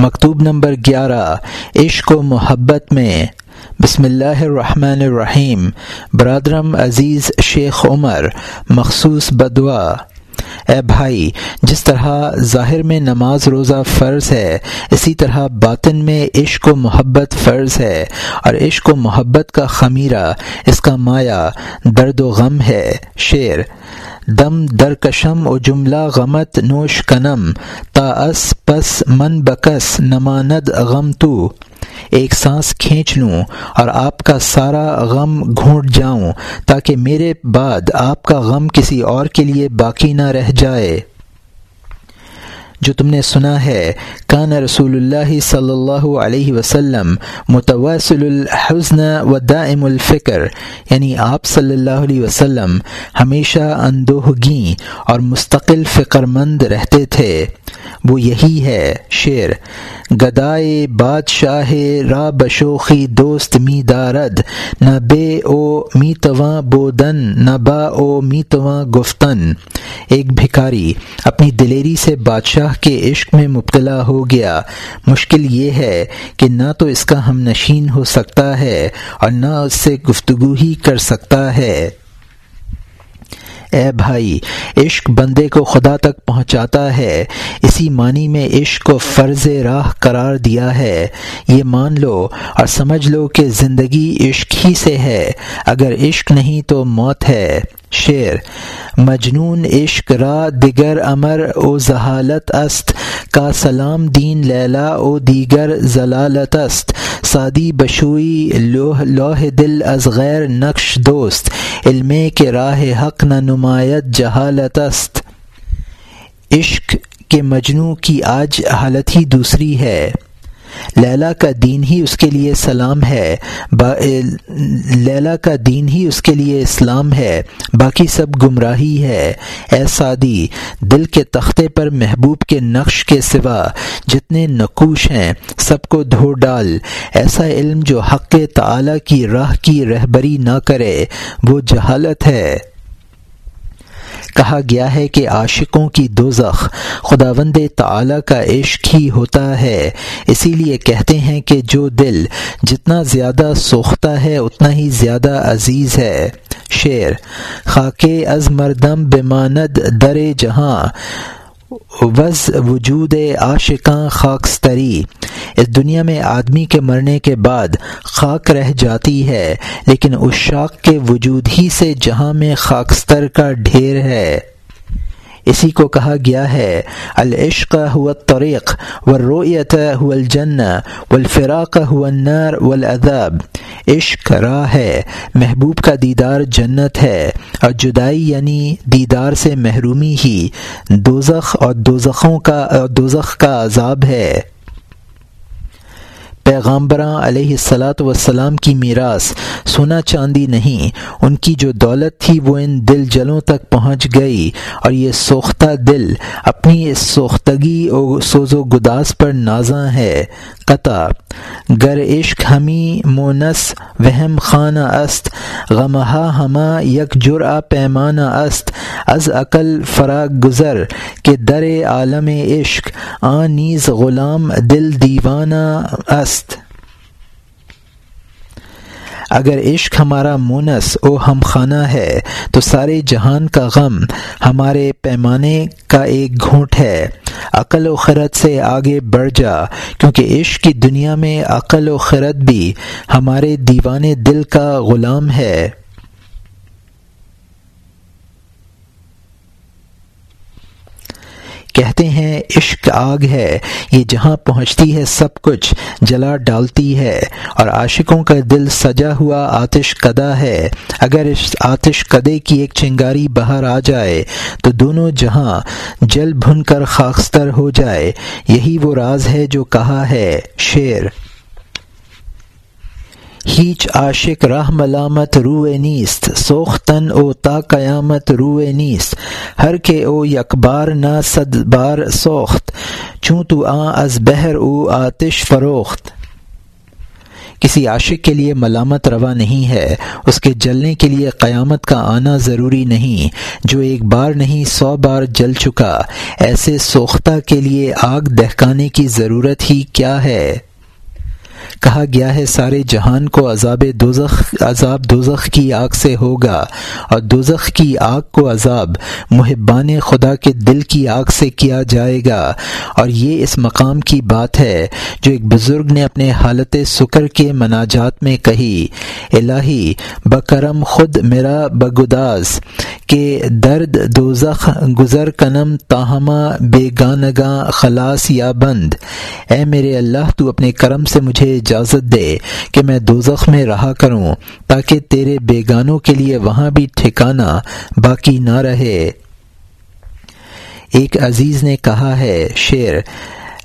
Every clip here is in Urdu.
مکتوب نمبر گیارہ، عشق و محبت میں۔ بسم اللہ الرحمن الرحیم۔ برادرم عزیز شیخ عمر، مخصوص بدوا اے بھائی، جس طرح ظاہر میں نماز روزہ فرض ہے، اسی طرح باطن میں عشق و محبت فرض ہے، اور عشق و محبت کا خمیرہ، اس کا مایا درد و غم ہے۔ شعر، دم درکشم و جملہ غمت نوش کنم، تا اس پس من بکس نماند غم تو۔ ایک سانس کھینچ لوں اور آپ کا سارا غم گھونٹ جاؤں تاکہ میرے بعد آپ کا غم کسی اور کے لیے باقی نہ رہ جائے۔ جو تم نے سنا ہے، کان رسول اللہ صلی اللہ علیہ وسلم متوسل الحزن و دائم الفکر یعنی آپ صلی اللہ علیہ وسلم ہمیشہ اندوہگیں اور مستقل فکر مند رہتے تھے۔ وہ یہی ہے شعر۔ گدائے بادشاہ را بشوخی دوست می دارد، نہ بے او می تواں بودن، نہ با او می تواں گفتن۔ ایک بھکاری اپنی دلیری سے بادشاہ کے عشق میں مبتلا ہو گیا۔ مشکل یہ ہے کہ نہ تو اس کا ہم نشین ہو سکتا ہے اور نہ اس سے گفتگو ہی کر سکتا ہے۔ اے بھائی، عشق بندے کو خدا تک پہنچاتا ہے، اسی معنی میں عشق کو فرض راہ قرار دیا ہے۔ یہ مان لو اور سمجھ لو کہ زندگی عشق ہی سے ہے۔ اگر عشق نہیں تو موت ہے۔ شعر، مجنون عشق را دیگر امر او ذہالت است۔ کا سلام دین لیلا او دیگر ضلالت است سادی بشوئی لوہ لوہ دل از غیر نقش دوست۔ علم کے راہ حق نہ نمایت جہالت است عشق کے مجنو کی آج حالت ہی دوسری ہے۔ لیلا کا دین ہی اس کے لیے سلام ہے، با لیلا کا دین ہی اس کے لیے اسلام ہے، باقی سب گمراہی ہے۔ اے سادی، دل کے تختے پر محبوب کے نقش کے سوا جتنے نقوش ہیں، سب کو دھو ڈال۔ ایسا علم جو حق تعالی کی راہ کی رہبری نہ کرے، وہ جہالت ہے۔ کہا گیا ہے کہ عاشقوں کی دوزخ خداوند تعالی کا عشق ہی ہوتا ہے۔ اسی لیے کہتے ہیں کہ جو دل جتنا زیادہ سوختہ ہے، اتنا ہی زیادہ عزیز ہے۔ شعر خاک از مردم بماند در جہاں۔ وز وجود عاشقاں خاکستری۔ اس دنیا میں آدمی کے مرنے کے بعد خاک رہ جاتی ہے، لیکن اس شاخ کے وجود ہی سے جہاں میں خاکستر کا ڈھیر ہے۔ اسی کو کہا گیا ہے، العشق ہو طریق و رویت ہو الجن و الفراق النار و الادب عشق راہ ہے، محبوب کا دیدار جنت ہے، اور جدائی یعنی دیدار سے محرومی ہی، دوزخ اور دوزخوں کا، دوزخ کا عذاب ہے۔ پیغامبراں علیہ السلاۃ وسلام کی میراث سونا چاندی نہیں، ان کی جو دولت تھی وہ ان دل جلوں تک پہنچ گئی اور یہ سوختہ دل اپنی اس سوختگی اور سوز و گداس پر نازاں ہے۔ قطع۔ گر عشق ہمی مونس، وہم خانہ است، غمہا ہما یک جرآ پیمانہ است۔ از عقل فراغ گزر کہ در عالم عشق آ نیز غلام دل دیوانہ است۔ اگر عشق ہمارا مونس، او ہم خانہ ہے، تو سارے جہان کا غم ہمارے پیمانے کا ایک گھونٹ ہے۔ عقل و خرد سے آگے بڑھ جا، کیونکہ عشق کی دنیا میں عقل و خرد بھی ہمارے دیوانے دل کا غلام ہے۔ کہتے ہیں، عشق آگ ہے، یہ جہاں پہنچتی ہے سب کچھ جلا ڈالتی ہے، اور عاشقوں کا دل سجا ہوا آتش کدا ہے۔ اگر اس آتش کدے کی ایک چنگاری باہر آ جائے، تو دونوں جہاں جل بھن کر خاکستر ہو جائے۔ یہی وہ راز ہے جو کہا ہے شعر۔ ہیچ عاشق راہ ملامت روئے نیست، سوختن او تا قیامت روئے نیست. ہر کے او یکبار نہ صد بار سوخت، چوں تو آ از بہر او آتش فروخت. کسی عاشق کے لیے ملامت روا نہیں ہے، اس کے جلنے کے لیے قیامت کا آنا ضروری نہیں. جو ایک بار نہیں سو بار جل چکا، ایسے سوختہ کے لیے آگ دہکانے کی ضرورت ہی کیا ہے؟ کہا گیا ہے سارے جہان کو عذاب دوزخ عذاب دوزخ کی آگ سے ہوگا، اور دوزخ کی آگ کو عذاب محبان خدا کے دل کی آگ سے کیا جائے گا۔ اور یہ اس مقام کی بات ہے جو ایک بزرگ نے اپنے حالت سکر کے مناجات میں کہی۔ الہی، بکرم خود میرا بگداز، کہ درد دوزخ گزر کنم تاہمہ بے گانگاں خلاص یا بند۔ اے میرے اللہ، تو اپنے کرم سے مجھے اجازت دے کہ میں دوزخ میں رہا کروں، تاکہ تیرے بیگانوں کے لیے وہاں بھی ٹھکانہ باقی نہ رہے۔ ایک عزیز نے کہا ہے شعر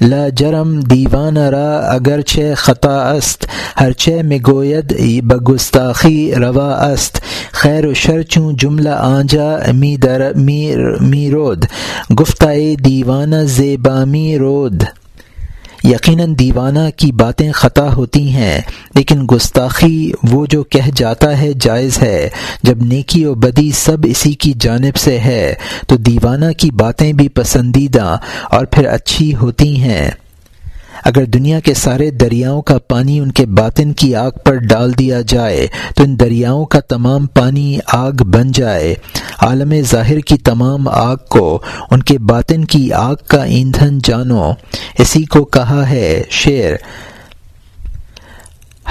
لا جرم دیوان را، اگرچہ خطا است ہر چہ میں گوید بگستاخی روا است۔ خیر و شرچوں جملہ آنجا، می در، می رود۔ گفتہ دیوانہ زیبامی رود۔ یقیناً دیوانہ کی باتیں خطا ہوتی ہیں، لیکن گستاخی وہ جو کہہ جاتا ہے جائز ہے۔ جب نیکی و بدی سب اسی کی جانب سے ہے، تو دیوانہ کی باتیں بھی پسندیدہ اور پھر اچھی ہوتی ہیں۔ اگر دنیا کے سارے دریاؤں کا پانی ان کے باطن کی آگ پر ڈال دیا جائے، تو ان دریاؤں کا تمام پانی آگ بن جائے۔ عالم ظاہر کی تمام آگ کو ان کے باطن کی آگ کا ایندھن جانو۔ اسی کو کہا ہے شعر،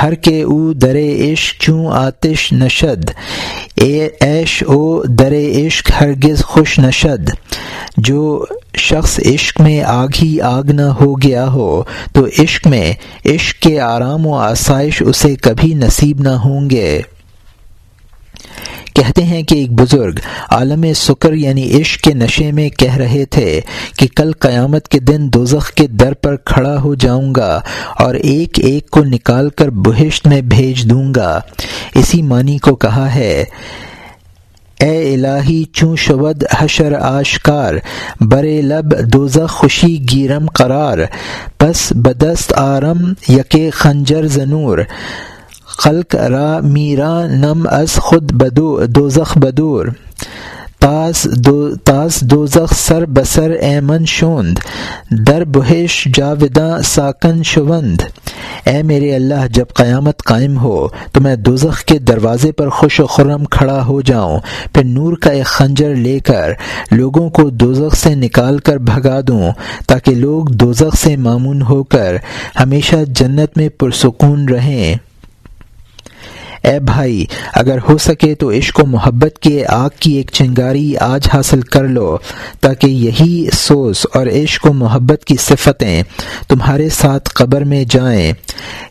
ہر کے او در عشق چوں آتش نشد، اے ایش او در عشق ہرگز خوش نشد۔ جو شخص عشق میں آگ ہی آگ نہ ہو گیا ہو، تو عشق میں عشق کے آرام و آسائش اسے کبھی نصیب نہ ہوں گے۔ کہتے ہیں کہ ایک بزرگ عالم سکر یعنی عشق کے نشے میں کہہ رہے تھے کہ کل قیامت کے دن دوزخ کے در پر کھڑا ہو جاؤں گا اور ایک ایک کو نکال کر بہشت میں بھیج دوں گا۔ اسی معنی کو کہا ہے اے الہی چوں شود حشر آشکار، برے لب دوزخ خوشی گیرم قرار، پس بدست آرم یک خنجر زنور، خلق را میرا نم از خود بدو، دوزخ بدور۔ تاس دو تاس دوزخ سر بسر ایمن شوند، در بہش جاوداں ساکن شوند۔ اے میرے اللہ، جب قیامت قائم ہو تو میں دوزخ کے دروازے پر خوش و خرم کھڑا ہو جاؤں، پھر نور کا ایک خنجر لے کر لوگوں کو دوزخ سے نکال کر بھگا دوں، تاکہ لوگ دوزخ سے معمون ہو کر ہمیشہ جنت میں پرسکون رہیں۔ اے بھائی، اگر ہو سکے تو عشق و محبت کے آگ کی ایک چنگاری آج حاصل کر لو، تاکہ یہی سوز اور عشق و محبت کی صفتیں تمہارے ساتھ قبر میں جائیں۔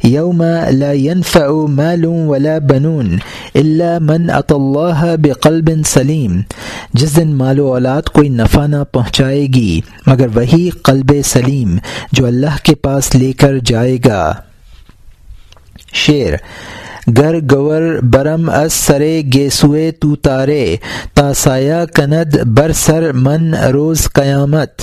یوم لا ينفع مال ولا بنون الا من ات اللہ بقلب سلیم۔ جس دن مال و اولاد کوئی نفع نہ پہنچائے گی، مگر وہی قلب سلیم جو اللہ کے پاس لے کر جائے گا۔ شعر گر گور برم از سرے گیسوئے تو تارے، تا سایہ کند بر سر من روز قیامت۔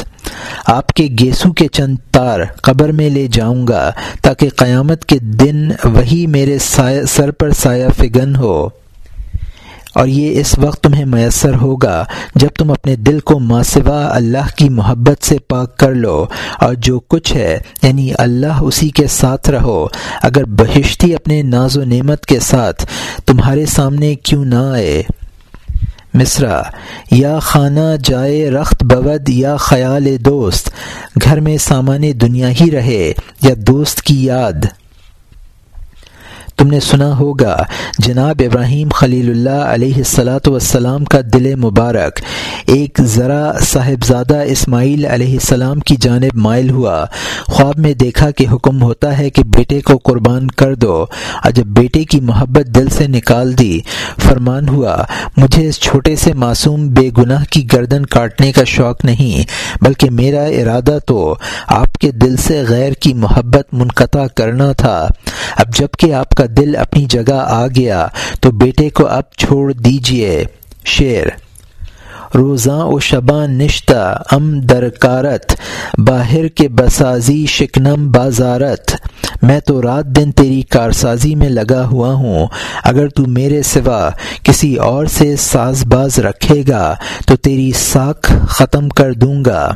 آپ کے گیسو کے چند تار قبر میں لے جاؤں گا، تاکہ قیامت کے دن وہی میرے سر پر سایہ فگن ہو۔ اور یہ اس وقت تمہیں میسر ہوگا جب تم اپنے دل کو ماسوا اللہ کی محبت سے پاک کر لو اور جو کچھ ہے یعنی اللہ اسی کے ساتھ رہو۔ اگر بہشتی اپنے ناز و نعمت کے ساتھ تمہارے سامنے کیوں نہ آئے؟ مصرا، یا خانہ جائے رخت بود یا خیال دوست، گھر میں سامان دنیا ہی رہے یا دوست کی یاد؟ تم نے سنا ہوگا، جناب ابراہیم خلیل اللہ علیہ السلاۃ والسلام کا دل مبارک۔ ایک ذرا صاحبزادہ اسماعیل علیہ السلام کی جانب مائل ہوا۔ خواب میں دیکھا کہ حکم ہوتا ہے کہ بیٹے کو قربان کر دو۔ اور جب بیٹے کی محبت دل سے نکال دی۔ فرمان ہوا، مجھے اس چھوٹے سے معصوم بے گناہ کی گردن کاٹنے کا شوق نہیں، بلکہ میرا ارادہ تو آپ کے دل سے غیر کی محبت منقطع کرنا تھا۔ اب جبکہ آپ کا دل اپنی جگہ آ گیا تو بیٹے کو اب چھوڑ دیجیے۔ شعر۔ روزاں و شباں نشتہ، ام درکارت۔ باہر کے بسازی شکنم بازارت۔ میں تو رات دن تیری کارسازی میں لگا ہوا ہوں۔ اگر تو میرے سوا کسی اور سے ساز باز رکھے گا تو تیری ساکھ ختم کر دوں گا۔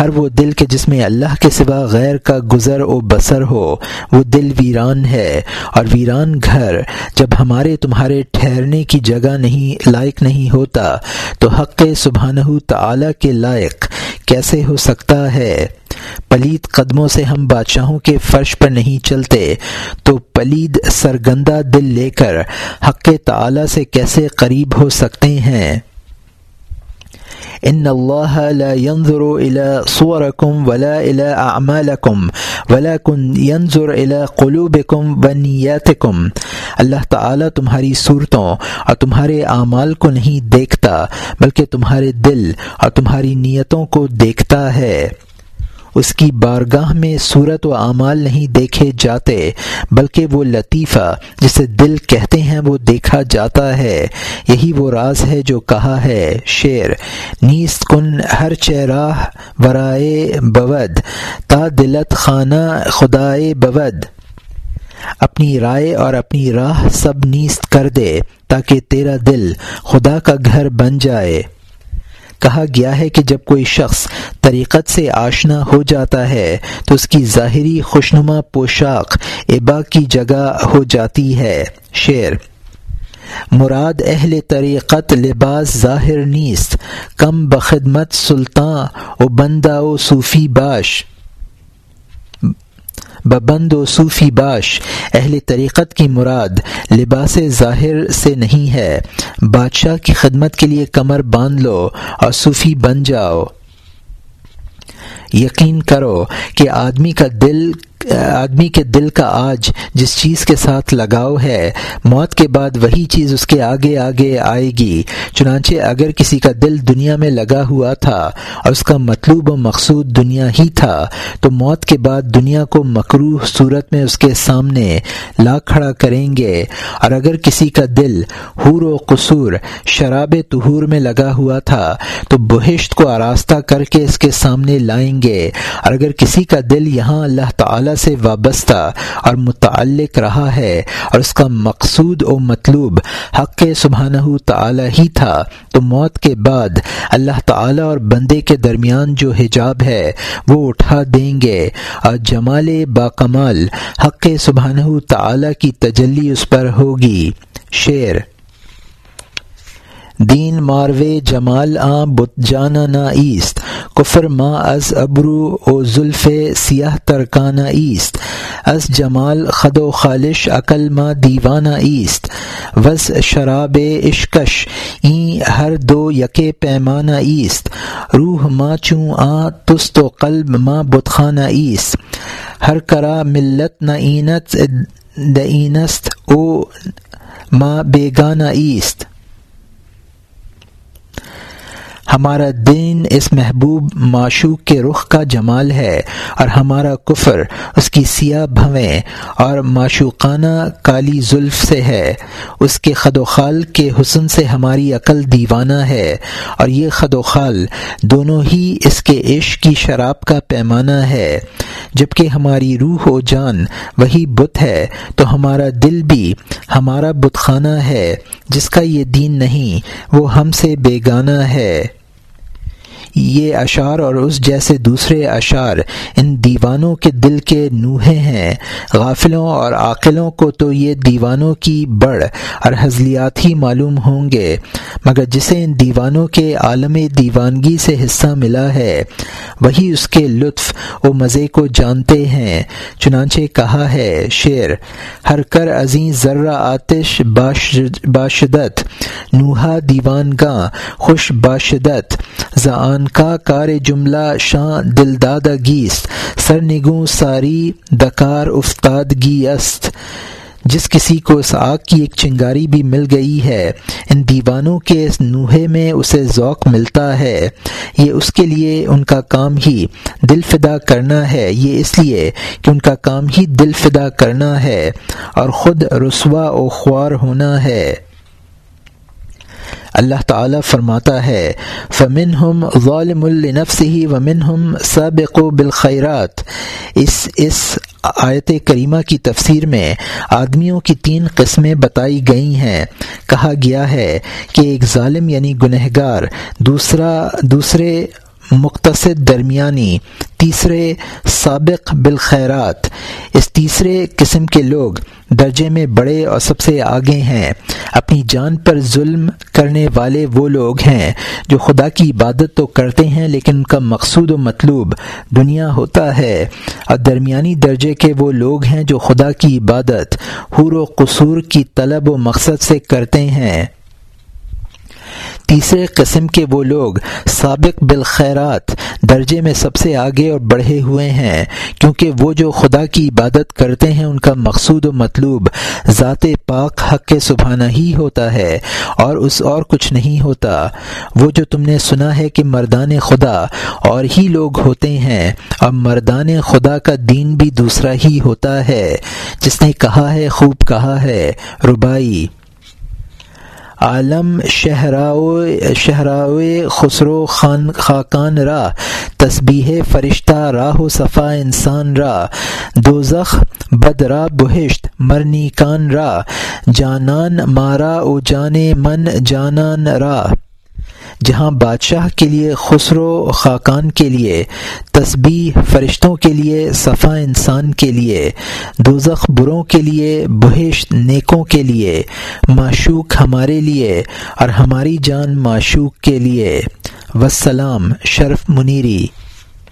ہر وہ دل کے جس میں اللہ کے سوا غیر کا گزر و بسر ہو، وہ دل ویران ہے۔ اور ویران گھر، جب ہمارے تمہارے ٹھہرنے کی جگہ نہیں، لائق نہیں ہوتا، تو حق سبحانہ تعالی کے لائق کیسے ہو سکتا ہے؟ پلید قدموں سے ہم بادشاہوں کے فرش پر نہیں چلتے، تو پلید سرگندہ دل لے کر حق تعالی سے کیسے قریب ہو سکتے ہیں؟ ان اللہ لا ينظر الى صوركم ولا الى اعمالكم ولكن ينظر الى قلوبكم ونياتكم۔ اللہ تعالی تمہاری صورتوں اور تمہارے اعمال کو نہیں دیکھتا، بلکہ تمہارے دل اور تمہاری نیتوں کو دیکھتا ہے۔ اس کی بارگاہ میں صورت و اعمال نہیں دیکھے جاتے، بلکہ وہ لطیفہ جسے دل کہتے ہیں وہ دیکھا جاتا ہے۔ یہی وہ راز ہے جو کہا ہے شعر، نیست کن ہر چہراہ برائے بود، تا دلت خانہ خدائے بود۔ اپنی رائے اور اپنی راہ سب نیست کر دے، تاکہ تیرا دل خدا کا گھر بن جائے۔ کہا گیا ہے کہ جب کوئی شخص طریقت سے آشنا ہو جاتا ہے تو اس کی ظاہری خوشنما پوشاک ابا کی جگہ ہو جاتی ہے۔ شعر مراد اہل طریقت لباس ظاہر نیست، کم بخدمت سلطان و بندہ و صوفی باش۔ ببند و صوفی باش، اہل طریقت کی مراد لباس ظاہر سے نہیں ہے۔ بادشاہ کی خدمت کے لیے کمر باندھ لو اور صوفی بن جاؤ۔ یقین کرو کہ آدمی کا دل آدمی کے دل کا آج جس چیز کے ساتھ لگاؤ ہے، موت کے بعد وہی چیز اس کے آگے آگے آئے گی۔ چنانچہ اگر کسی کا دل دنیا میں لگا ہوا تھا اور اس کا مطلوب و مقصود دنیا ہی تھا، تو موت کے بعد دنیا کو مکروح صورت میں اس کے سامنے لا کھڑا کریں گے۔ اور اگر کسی کا دل حور و قصور، شراب تہور میں لگا ہوا تھا، تو بہشت کو آراستہ کر کے اس کے سامنے لائیں گے۔ اور اگر کسی کا دل یہاں اللہ تعالی سے وابستہ اور متعلق رہا ہے اور اس کا مقصود و مطلوب حق سبحانہ تعالی ہی تھا، تو موت کے بعد اللہ تعالی اور بندے کے درمیان جو حجاب ہے، وہ اٹھا دیں گے۔ اور جمال با کمال حق سبحانہ تعالی کی تجلی اس پر ہوگی۔ شعر دین ماروے جمال آ بت جانا نا ایست۔ کفر ما از ابرو او زلف سیاہ ترکانہ ایست، از جمال خد و خالش عقل ما دیوانہ ایست، وز شراب اشکش این ہر دو یک پیمانہ ایست، روح ما چوں آ، تست و قلب ما بتخانہ ایست، ہر کرا ملت نہ اینت دینست او ما بیگانہ ایست۔ ہمارا دین اس محبوب معشوق کے رخ کا جمال ہے اور ہمارا کفر اس کی سیاہ بھویں اور معشوقانہ کالی زلف سے ہے۔ اس کے خد و خال کے حسن سے ہماری عقل دیوانہ ہے اور یہ خد و خال دونوں ہی اس کے عشق کی شراب کا پیمانہ ہے۔ جبکہ ہماری روح و جان وہی بت ہے، تو ہمارا دل بھی ہمارا بت خانہ ہے۔ جس کا یہ دین نہیں، وہ ہم سے بیگانہ ہے۔ یہ اشعار اور اس جیسے دوسرے اشعار ان دیوانوں کے دل کے نوحے ہیں۔ غافلوں اور عاقلوں کو تو یہ دیوانوں کی بڑھ اور حضلیات ہی معلوم ہوں گے، مگر جسے ان دیوانوں کے عالم دیوانگی سے حصہ ملا ہے، وہی اس کے لطف و مزے کو جانتے ہیں۔ چنانچہ کہا ہے شعر، ہر کر عظیم ذرہ آتش باشدت نوحا دیوان گاں خوش باشدت زان کا کار جملہ، شاں، دلدادہ گیست سر نگوں ساری، دکار افتادگی است۔ جس کسی کو اس آگ کی ایک چنگاری بھی مل گئی ہے، ان دیوانوں کے اس نوحے میں اسے ذوق ملتا ہے۔ یہ اس کے لیے ان کا کام ہی دل فدا کرنا ہے۔ یہ اس لیے کہ ان کا کام ہی دل فدا کرنا ہے اور خود رسوا و خوار ہونا ہے۔ اللہ تعالیٰ فرماتا ہے فمن ہم ظالم النفس ہی ومن ہم سابق و بالخیرات اس اس آیت کریمہ کی تفسیر میں آدمیوں کی تین قسمیں بتائی گئی ہیں۔ کہا گیا ہے کہ ایک ظالم یعنی گنہگار، دوسرا، دوسرے مختصر درمیانی، تیسرے سابق بالخیرات۔ اس تیسرے قسم کے لوگ درجے میں بڑے اور سب سے آگے ہیں۔ اپنی جان پر ظلم کرنے والے وہ لوگ ہیں جو خدا کی عبادت تو کرتے ہیں لیکن ان کا مقصود و مطلوب دنیا ہوتا ہے۔ اور درمیانی درجے کے وہ لوگ ہیں جو خدا کی عبادت، حور و قصور کی طلب و مقصد سے کرتے ہیں۔ تیسرے قسم کے وہ لوگ سابق بالخیرات درجے میں سب سے آگے اور بڑھے ہوئے ہیں، کیونکہ وہ جو خدا کی عبادت کرتے ہیں، ان کا مقصود و مطلوب ذات پاک حق کے سبحانہ ہی ہوتا ہے اور اس اور کچھ نہیں ہوتا۔ وہ جو تم نے سنا ہے کہ مردان خدا اور ہی لوگ ہوتے ہیں اور مردان خدا کا دین بھی دوسرا ہی ہوتا ہے۔ جس نے کہا ہے، خوب کہا ہے۔ ربائی عالم شہراؤ شہراؤ خسرو خان، خاکان را، تسبیح فرشتہ، راہ و صفا انسان را، دوزخ بدرا بہشت، مرنی کان را، جانان مارا او جان من جانان را۔ جہاں بادشاہ کے لیے خسرو، خاکان کے لیے، تسبیح فرشتوں کے لیے، صفا انسان کے لیے، دوزخ بروں کے لیے، بہشت نیکوں کے لیے، معشوق ہمارے لیے اور ہماری جان معشوق کے لیے۔ وسلام شرف منیری۔